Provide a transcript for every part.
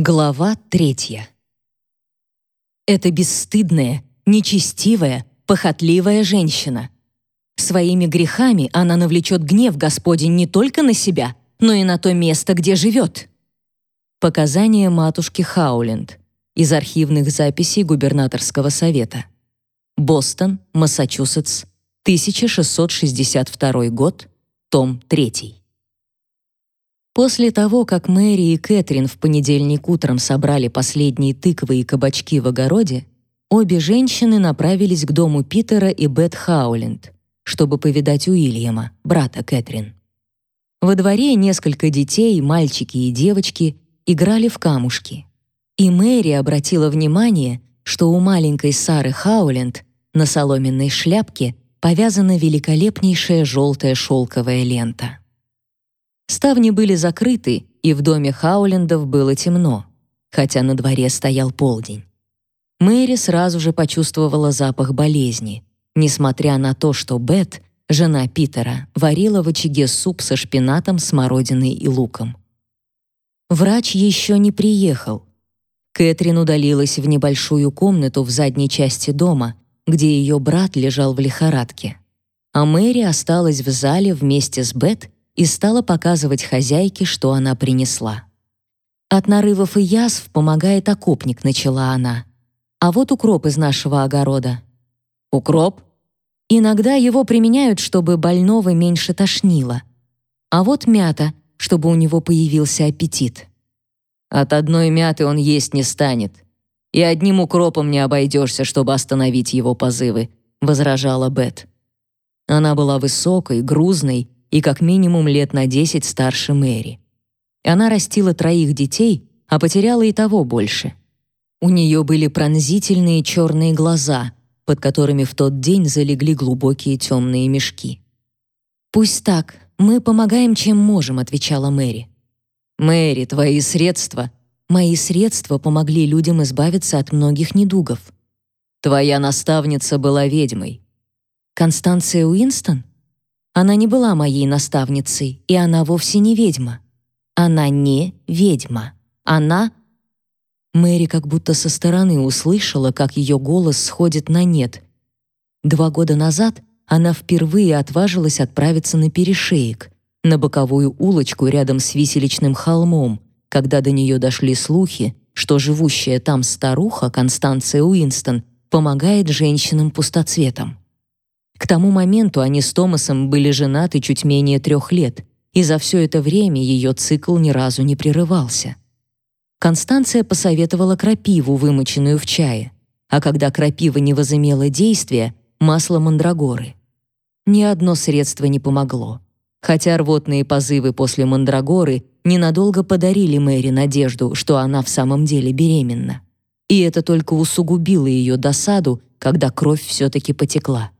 Глава третья. Это бесстыдная, нечестивая, похотливая женщина. Своими грехами она навлечет гнев Господень не только на себя, но и на то место, где живет. Показания матушки Хауленд из архивных записей губернаторского совета. Бостон, Массачусетс, 1662 год, том 3. После того, как Мэри и Кэтрин в понедельник утром собрали последние тыквы и кабачки в огороде, обе женщины направились к дому Питера и Бет Хауленд, чтобы повидать Уильяма, брата Кэтрин. Во дворе несколько детей, мальчики и девочки, играли в камушки. И Мэри обратила внимание, что у маленькой Сары Хауленд на соломенной шляпке повязана великолепнейшая желтая шелковая лента. Ставни были закрыты, и в доме Хаулендов было темно, хотя на дворе стоял полдень. Мэри сразу же почувствовала запах болезни, несмотря на то, что Бет, жена Питера, варила в очаге суп со шпинатом, смородиной и луком. Врач еще не приехал. Кэтрин удалилась в небольшую комнату в задней части дома, где ее брат лежал в лихорадке. А Мэри осталась в зале вместе с Бет и стала показывать хозяйке, что она принесла. «От нарывов и язв помогает окопник», — начала она. «А вот укроп из нашего огорода». «Укроп?» «Иногда его применяют, чтобы больного меньше тошнило. А вот мята, чтобы у него появился аппетит». «От одной мяты он есть не станет. И одним укропом не обойдешься, чтобы остановить его позывы», — возражала Бет. Она была высокой, грузной и как минимум лет на 10 старше Мэри. Она растила троих детей, а потеряла и того больше. У нее были пронзительные черные глаза, под которыми в тот день залегли глубокие темные мешки. «Пусть так, мы помогаем, чем можем», — отвечала Мэри. «Мэри, твои средства...» «Мои средства помогли людям избавиться от многих недугов». «Твоя наставница была ведьмой». «Констанция Уинстон?» Она не была моей наставницей, и она вовсе не ведьма. Она не ведьма. Она... Мэри как будто со стороны услышала, как ее голос сходит на нет. Два года назад она впервые отважилась отправиться на перешеек, на боковую улочку рядом с виселичным холмом, когда до нее дошли слухи, что живущая там старуха Констанция Уинстон помогает женщинам-пустоцветам. К тому моменту они с Томасом были женаты чуть менее трех лет, и за все это время ее цикл ни разу не прерывался. Констанция посоветовала крапиву, вымоченную в чае, а когда крапива не возымела действия, масло мандрагоры. Ни одно средство не помогло. Хотя рвотные позывы после мандрагоры ненадолго подарили Мэри надежду, что она в самом деле беременна. И это только усугубило ее досаду, когда кровь все-таки потекла.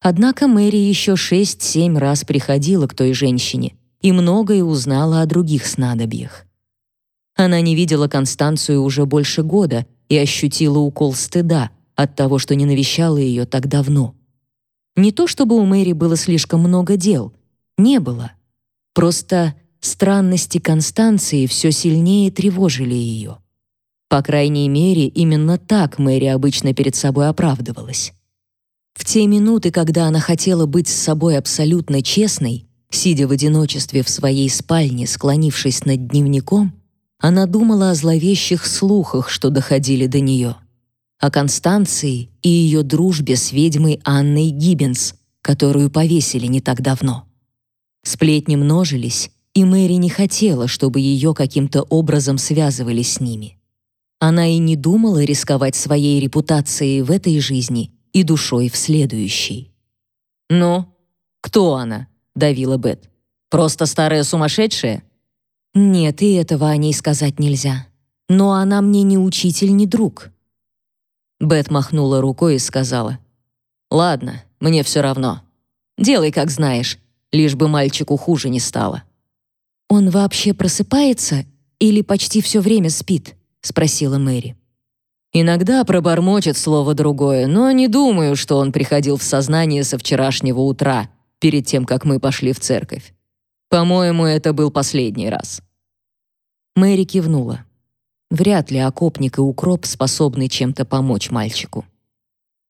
Однако Мэри еще шесть-семь раз приходила к той женщине и многое узнала о других снадобьях. Она не видела Констанцию уже больше года и ощутила укол стыда от того, что не навещала ее так давно. Не то чтобы у Мэри было слишком много дел, не было. Просто странности Констанции все сильнее тревожили ее. По крайней мере, именно так Мэри обычно перед собой оправдывалась. В те минуты, когда она хотела быть с собой абсолютно честной, сидя в одиночестве в своей спальне, склонившись над дневником, она думала о зловещих слухах, что доходили до нее, о Констанции и ее дружбе с ведьмой Анной Гиббенс, которую повесили не так давно. Сплетни множились, и Мэри не хотела, чтобы ее каким-то образом связывали с ними. Она и не думала рисковать своей репутацией в этой жизни и душой в следующей. «Ну, кто она?» — давила Бет. «Просто старая сумасшедшая?» «Нет, и этого о ней сказать нельзя. Но она мне ни учитель, ни друг». Бет махнула рукой и сказала. «Ладно, мне все равно. Делай, как знаешь, лишь бы мальчику хуже не стало». «Он вообще просыпается или почти все время спит?» — спросила Мэри. Иногда пробормочет слово другое, но не думаю, что он приходил в сознание со вчерашнего утра, перед тем, как мы пошли в церковь. По-моему, это был последний раз. Мэри кивнула. Вряд ли окопник и укроп способны чем-то помочь мальчику.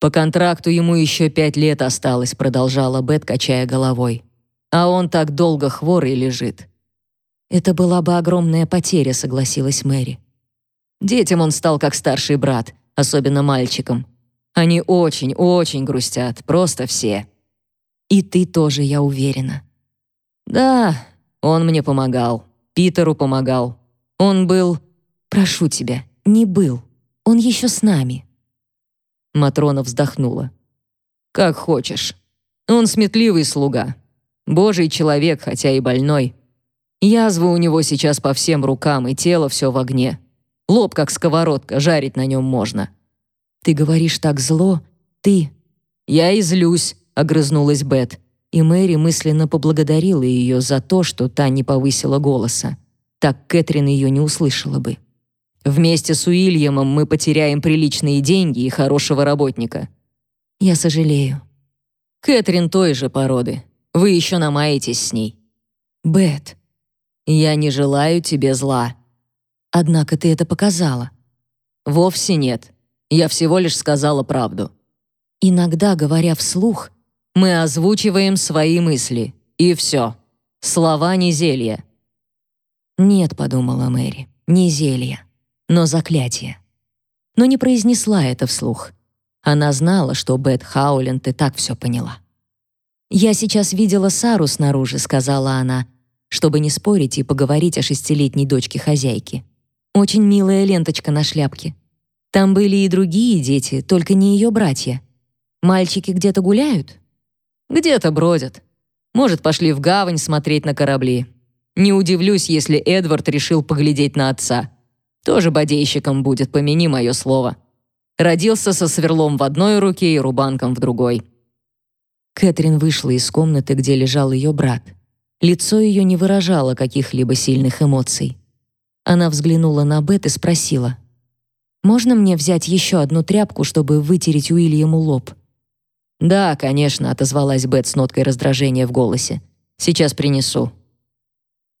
По контракту ему еще пять лет осталось, продолжала Бет, качая головой. А он так долго хворый лежит. Это была бы огромная потеря, согласилась Мэри. Детям он стал как старший брат, особенно мальчикам. Они очень-очень грустят, просто все. И ты тоже, я уверена. Да, он мне помогал. Питеру помогал. Он был... Прошу тебя, не был. Он еще с нами. Матрона вздохнула. Как хочешь. Он сметливый слуга. Божий человек, хотя и больной. Язва у него сейчас по всем рукам, и тело все в огне. Лоб как сковородка, жарить на нем можно. Ты говоришь так зло. Ты... Я и злюсь, огрызнулась Бет, и Мэри мысленно поблагодарила ее за то, что та не повысила голоса. Так Кэтрин ее не услышала бы. Вместе с Уильямом мы потеряем приличные деньги и хорошего работника. Я сожалею. Кэтрин той же породы. Вы еще намаетесь с ней. Бет, я не желаю тебе зла. Однако ты это показала. Вовсе нет. Я всего лишь сказала правду. Иногда, говоря вслух, мы озвучиваем свои мысли, и все. Слова не зелья. Нет, подумала Мэри, не зелья, но заклятие. Но не произнесла это вслух. Она знала, что Бет Хауленд и так все поняла. «Я сейчас видела Сару снаружи», — сказала она, чтобы не спорить и поговорить о шестилетней дочке хозяйки. «Очень милая ленточка на шляпке. Там были и другие дети, только не ее братья. Мальчики где-то гуляют? Где-то бродят. Может, пошли в гавань смотреть на корабли. Не удивлюсь, если Эдвард решил поглядеть на отца. Тоже бодейщиком будет, помяни мое слово. Родился со сверлом в одной руке и рубанком в другой. Кэтрин вышла из комнаты, где лежал ее брат. Лицо ее не выражало каких-либо сильных эмоций. Она взглянула на Бет и спросила: можно мне взять еще одну тряпку, чтобы вытереть Уильяму лоб?» «Да, конечно», — отозвалась Бет с ноткой раздражения в голосе. «Сейчас принесу».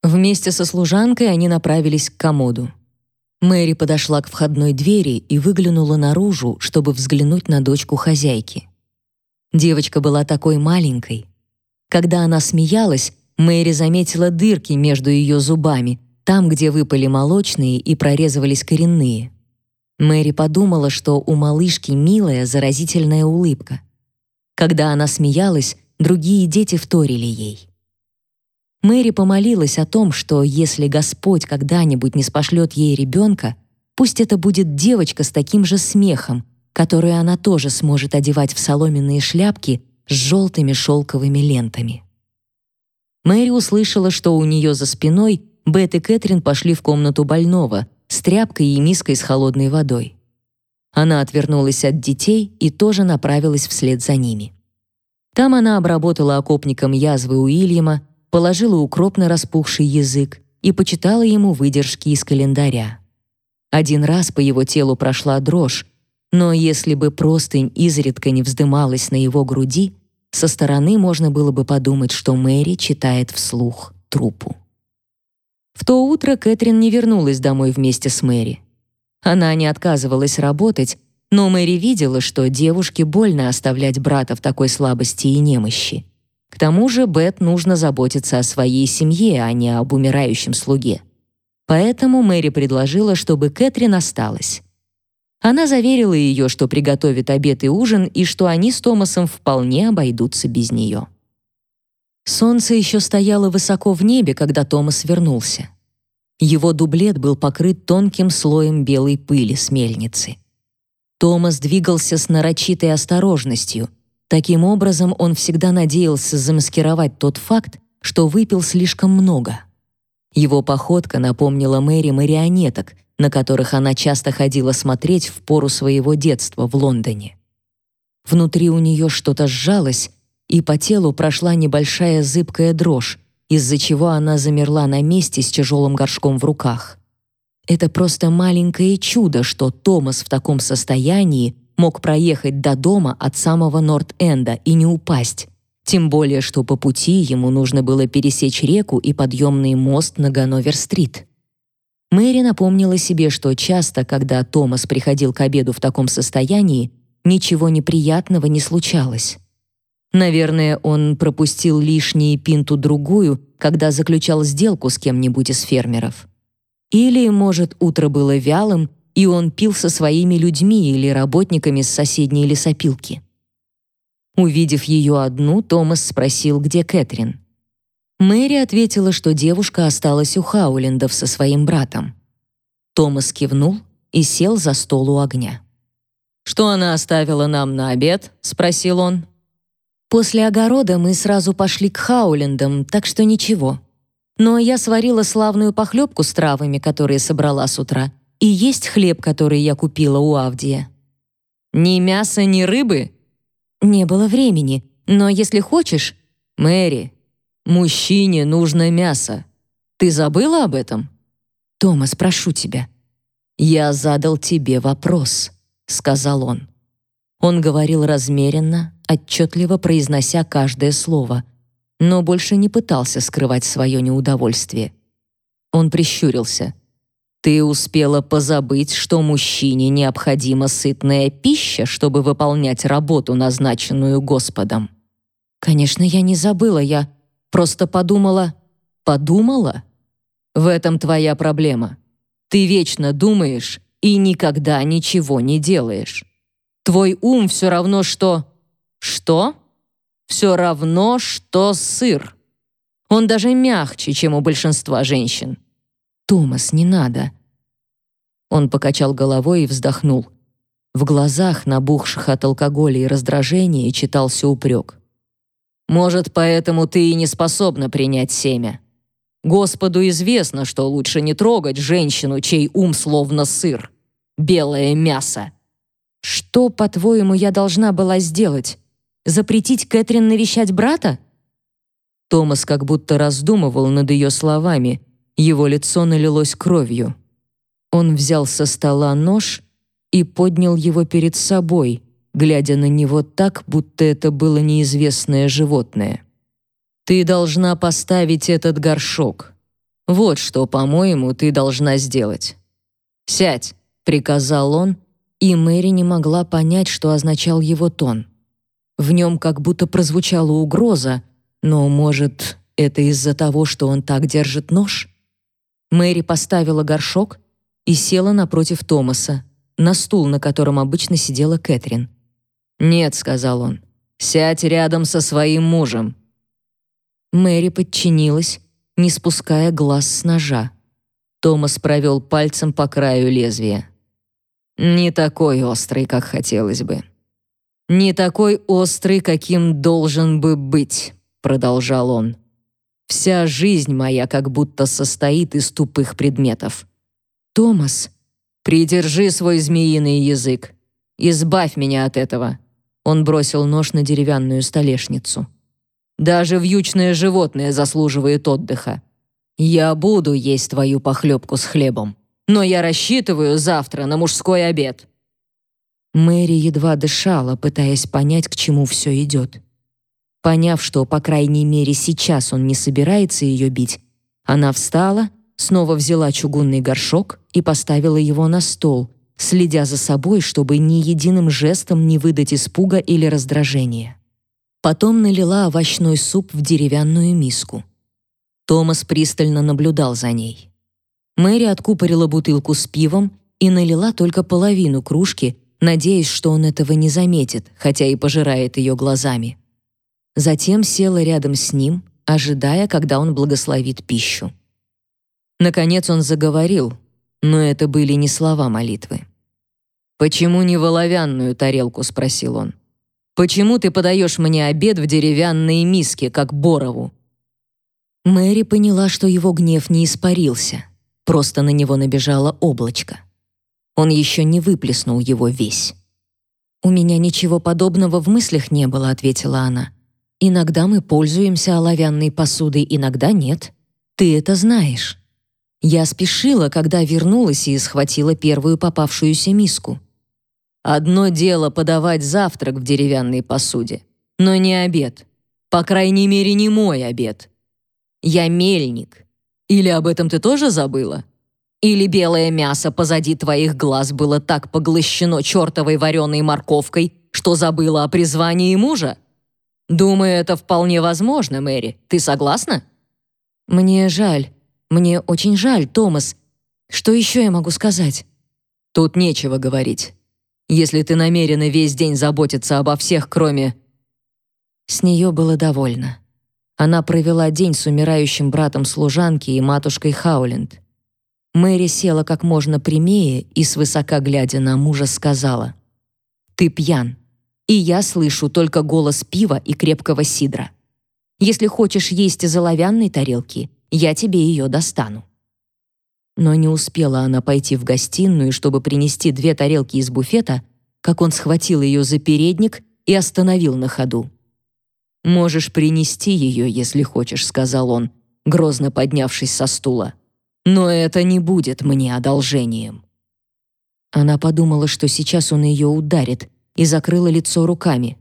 Вместе со служанкой они направились к комоду. Мэри подошла к входной двери и выглянула наружу, чтобы взглянуть на дочку хозяйки. Девочка была такой маленькой. Когда она смеялась, Мэри заметила дырки между ее зубами, там, где выпали молочные и прорезывались коренные. Мэри подумала, что у малышки милая, заразительная улыбка. Когда она смеялась, другие дети вторили ей. Мэри помолилась о том, что если Господь когда-нибудь не спошлет ей ребенка, пусть это будет девочка с таким же смехом, которую она тоже сможет одевать в соломенные шляпки с желтыми шелковыми лентами. Мэри услышала, что у нее за спиной Бет и Кэтрин пошли в комнату больного, с тряпкой и миской с холодной водой. Она отвернулась от детей и тоже направилась вслед за ними. Там она обработала окопником язвы Уильяма, положила укроп на распухший язык и почитала ему выдержки из календаря. Один раз по его телу прошла дрожь, но если бы простынь изредка не вздымалась на его груди, со стороны можно было бы подумать, что Мэри читает вслух трупу. В то утро Кэтрин не вернулась домой вместе с Мэри. Она не отказывалась работать, но Мэри видела, что девушке больно оставлять брата в такой слабости и немощи. К тому же Бет нужно заботиться о своей семье, а не об умирающем слуге. Поэтому Мэри предложила, чтобы Кэтрин осталась. Она заверила ее, что приготовит обед и ужин, и что они с Томасом вполне обойдутся без нее. Солнце еще стояло высоко в небе, когда Томас вернулся. Его дублет был покрыт тонким слоем белой пыли с мельницы. Томас двигался с нарочитой осторожностью. Таким образом, он всегда надеялся замаскировать тот факт, что выпил слишком много. Его походка напомнила Мэри марионеток, на которых она часто ходила смотреть в пору своего детства в Лондоне. Внутри у нее что-то сжалось, и по телу прошла небольшая зыбкая дрожь, из-за чего она замерла на месте с тяжелым горшком в руках. Это просто маленькое чудо, что Томас в таком состоянии мог проехать до дома от самого Норт-Энда и не упасть. Тем более, что по пути ему нужно было пересечь реку и подъемный мост на Ганновер-стрит. Мэри напомнила себе, что часто, когда Томас приходил к обеду в таком состоянии, ничего неприятного не случалось. Наверное, он пропустил лишние пинту-другую, когда заключал сделку с кем-нибудь из фермеров. Или, может, утро было вялым, и он пил со своими людьми или работниками с соседней лесопилки. Увидев ее одну, Томас спросил, где Кэтрин. Мэри ответила, что девушка осталась у Хаулендов со своим братом. Томас кивнул и сел за стол у огня. «Что она оставила нам на обед?» — спросил он. «После огорода мы сразу пошли к Хаулендам, так что ничего. Но я сварила славную похлебку с травами, которые собрала с утра, и есть хлеб, который я купила у Авдия». «Ни мяса, ни рыбы?» «Не было времени, но если хочешь...» «Мэри, Мужчине нужно мясо. Ты забыла об этом? Томас, прошу тебя. Я задал тебе вопрос, сказал он. Он говорил размеренно, отчетливо произнося каждое слово, но больше не пытался скрывать свое неудовольствие. Он прищурился. Ты успела позабыть, что мужчине необходима сытная пища, чтобы выполнять работу, назначенную Господом. Конечно, я не забыла, я Просто подумала... Подумала? В этом твоя проблема. Ты вечно думаешь и никогда ничего не делаешь. Твой ум все равно, что... Что? Все равно, что сыр. Он даже мягче, чем у большинства женщин. Томас, не надо. Он покачал головой и вздохнул. В глазах, набухших от алкоголя и раздражения, читался упрек. Может, поэтому ты и не способна принять семя. Господу известно, что лучше не трогать женщину, чей ум словно сыр. Белое мясо. Что, по-твоему, я должна была сделать? Запретить Кэтрин навещать брата? Томас как будто раздумывал над ее словами. Его лицо налилось кровью. Он взял со стола нож и поднял его перед собой, глядя на него так, будто это было неизвестное животное. «Ты должна поставить этот горшок. Вот что, по-моему, ты должна сделать. Сядь», — приказал он, и Мэри не могла понять, что означал его тон. В нем как будто прозвучала угроза, но, может, это из-за того, что он так держит нож? Мэри поставила горшок и села напротив Томаса, на стул, на котором обычно сидела Кэтрин. «Нет», — сказал он, — «сядь рядом со своим мужем». Мэри подчинилась, не спуская глаз с ножа. Томас провел пальцем по краю лезвия. «Не такой острый, как хотелось бы. Не такой острый, каким должен бы быть», — продолжал он. «Вся жизнь моя как будто состоит из тупых предметов. Томас, придержи свой змеиный язык. Избавь меня от этого. Он бросил нож на деревянную столешницу. Даже вьючное животное заслуживает отдыха. Я буду есть твою похлебку с хлебом, но я рассчитываю завтра на мужской обед. Мэри едва дышала, пытаясь понять, к чему все идет. Поняв, что, по крайней мере, сейчас он не собирается ее бить, она встала, снова взяла чугунный горшок и поставила его на стол, следя за собой, чтобы ни единым жестом не выдать испуга или раздражения. Потом налила овощной суп в деревянную миску. Томас пристально наблюдал за ней. Мэри откупорила бутылку с пивом и налила только половину кружки, надеясь, что он этого не заметит, хотя и пожирает ее глазами. Затем села рядом с ним, ожидая, когда он благословит пищу. Наконец он заговорил, но это были не слова молитвы. «Почему не в оловянную тарелку?» — спросил он. «Почему ты подаешь мне обед в деревянные миски, как Борову?» Мэри поняла, что его гнев не испарился, просто на него набежало облачко. Он еще не выплеснул его весь. «У меня ничего подобного в мыслях не было», — ответила она. «Иногда мы пользуемся оловянной посудой, иногда нет. Ты это знаешь». Я спешила, когда вернулась и схватила первую попавшуюся миску. Одно дело подавать завтрак в деревянной посуде, но не обед. По крайней мере, не мой обед. Я мельник. Или об этом ты тоже забыла? Или белое мясо позади твоих глаз было так поглощено чертовой вареной морковкой, что забыла о призвании мужа? Думаю, это вполне возможно, Мэри. Ты согласна? Мне жаль. Мне очень жаль, Томас. Что еще я могу сказать? Тут нечего говорить. Если ты намерена весь день заботиться обо всех, кроме С нее было довольно. Она провела день с умирающим братом служанки и матушкой Хауленд. Мэри села как можно прямее и, свысока глядя на мужа, сказала, «Ты пьян, и я слышу только голос пива и крепкого сидра. Если хочешь есть из оловянной тарелки, я тебе ее достану». Но не успела она пойти в гостиную, чтобы принести две тарелки из буфета, как он схватил ее за передник и остановил на ходу. «Можешь принести ее, если хочешь», — сказал он, грозно поднявшись со стула. Но это не будет мне одолжением. Она подумала, что сейчас он ее ударит, и закрыла лицо руками.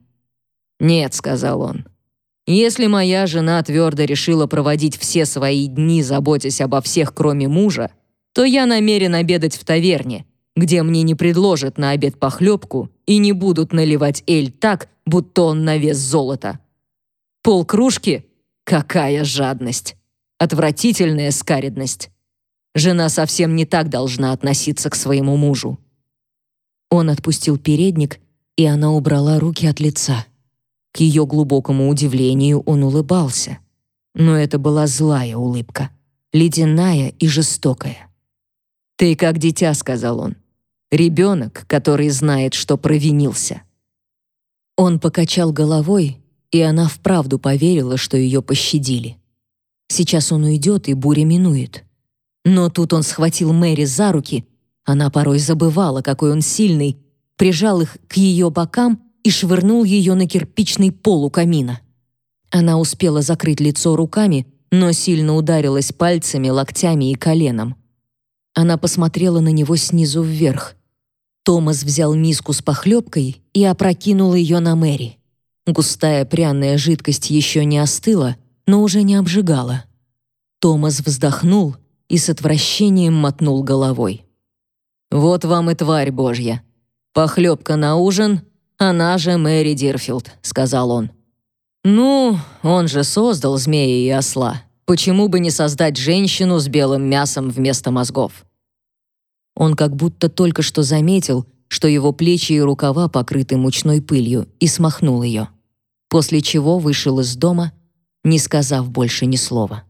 «Нет», — сказал он, — «если моя жена твердо решила проводить все свои дни, заботясь обо всех, кроме мужа, то я намерен обедать в таверне, где мне не предложат на обед похлебку и не будут наливать эль так, будто он на вес золота. Полкружки? Какая жадность! Отвратительная скаредность! Жена совсем не так должна относиться к своему мужу. Он отпустил передник, и она убрала руки от лица. К ее глубокому удивлению он улыбался. Но это была злая улыбка, ледяная и жестокая. «Ты как дитя», — сказал он. «Ребенок, который знает, что провинился». Он покачал головой, и она вправду поверила, что ее пощадили. Сейчас он уйдет, и буря минует. Но тут он схватил Мэри за руки, она порой забывала, какой он сильный, прижал их к ее бокам и швырнул ее на кирпичный пол у камина. Она успела закрыть лицо руками, но сильно ударилась пальцами, локтями и коленом. Она посмотрела на него снизу вверх. Томас взял миску с похлебкой и опрокинул ее на Мэри. Густая пряная жидкость еще не остыла, но уже не обжигала. Томас вздохнул и с отвращением мотнул головой. «Вот вам и тварь божья. Похлебка на ужин, она же Мэри Дирфилд», — сказал он. «Ну, он же создал змея и осла. Почему бы не создать женщину с белым мясом вместо мозгов?» Он как будто только что заметил, что его плечи и рукава покрыты мучной пылью, и смахнул ее. После чего вышел из дома, не сказав больше ни слова.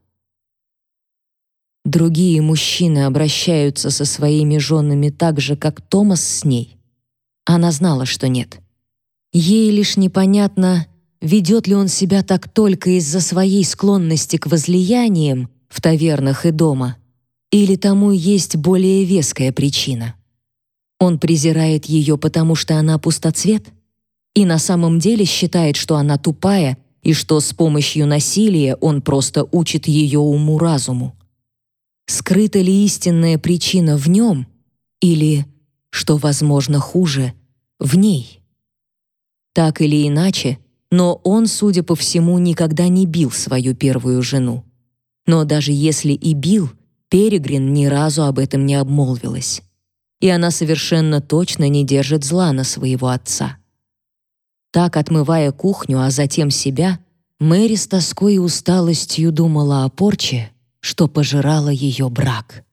Другие мужчины обращаются со своими женами так же, как Томас с ней. Она знала, что нет. Ей лишь непонятно, ведет ли он себя так только из-за своей склонности к возлияниям в тавернах и дома, или тому есть более веская причина. Он презирает ее, потому что она пустоцвет, и на самом деле считает, что она тупая и что с помощью насилия он просто учит ее уму-разуму. Скрыта ли истинная причина в нем или, что возможно хуже, в ней? Так или иначе, но он, судя по всему, никогда не бил свою первую жену. Но даже если и бил, Перегрин ни разу об этом не обмолвилась. И она совершенно точно не держит зла на своего отца. Так, отмывая кухню, а затем себя, Мэри с тоской и усталостью думала о порче, что пожирало ее брак.